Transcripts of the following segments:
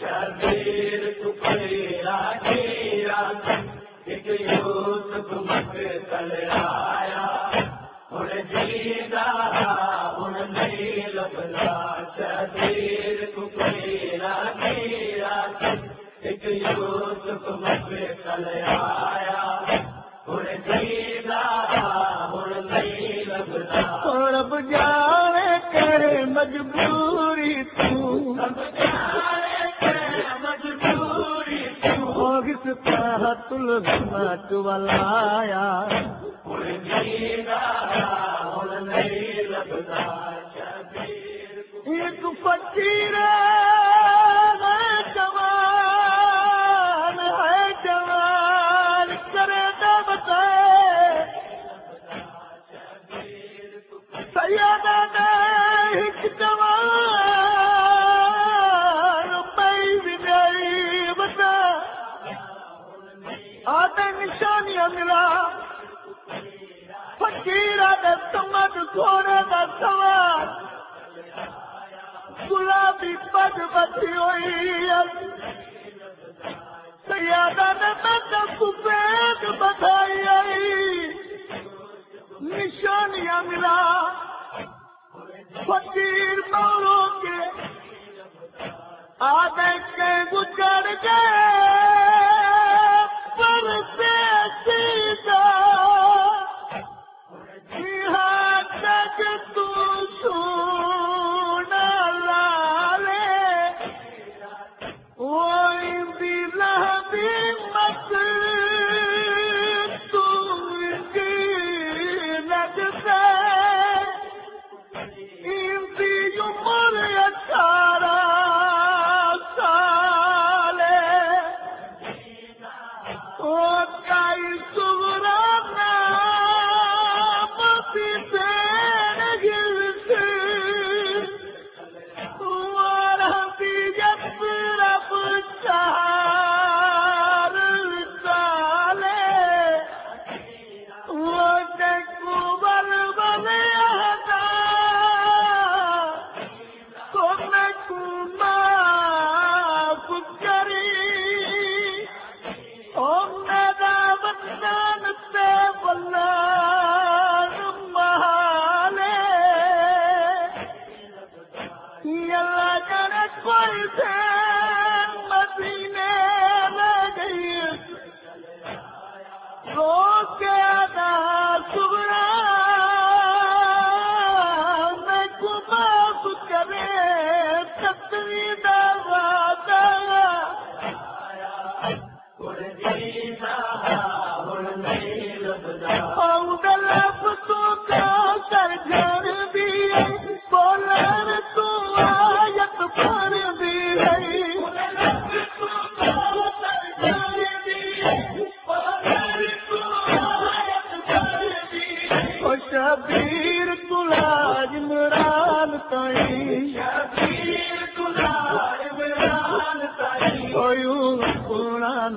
شبیر ٹکڑا گیرا ایک یوسف مک کل آیا، ہن جیتا ہن نہیں لبلا شبیر ٹکڑا گیرا ایک یوسف مک کل آیا شبیر ایک فقیر نشانیاں ملا فقیر آدھے سمجھ گھوڑے کا سوار گلابی پگ بچی ہوئی سیادہ نے میں سفید بتائی آئی۔ نشانیاں ملا۔ فقیر مولوں کے آدھے کے گزر گئے۔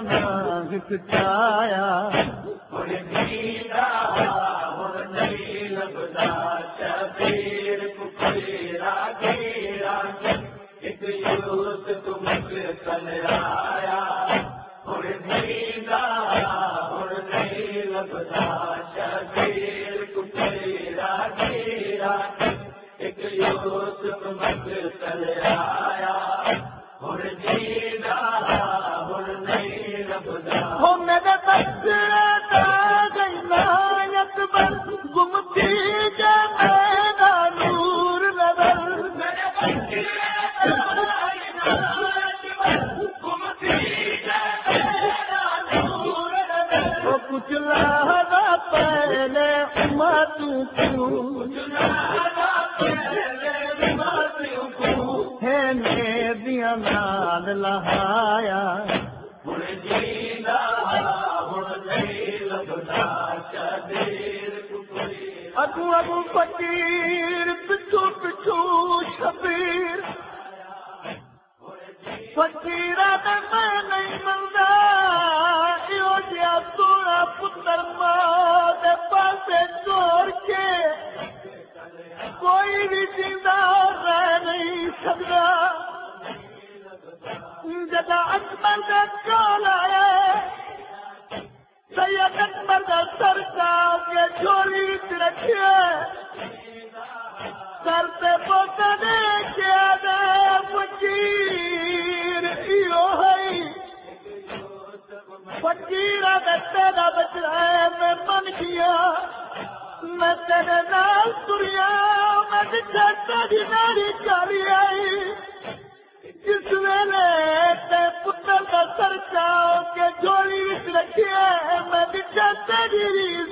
دین ایک یوسف مک تل آیا۔ ہو کچھ لہذا پہلے ماتو کیوں؟ ابو بکیر کے مد کا تجری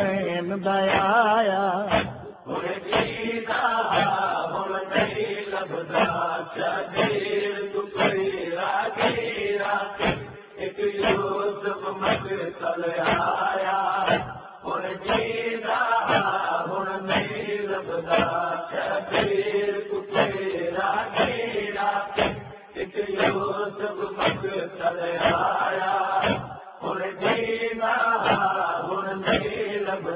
حسین دیا آیا۔ ہوں جیتا ہوں نہیں لبدا چیر کٹیرا گیرا ایک یوسف مگر تل آیا۔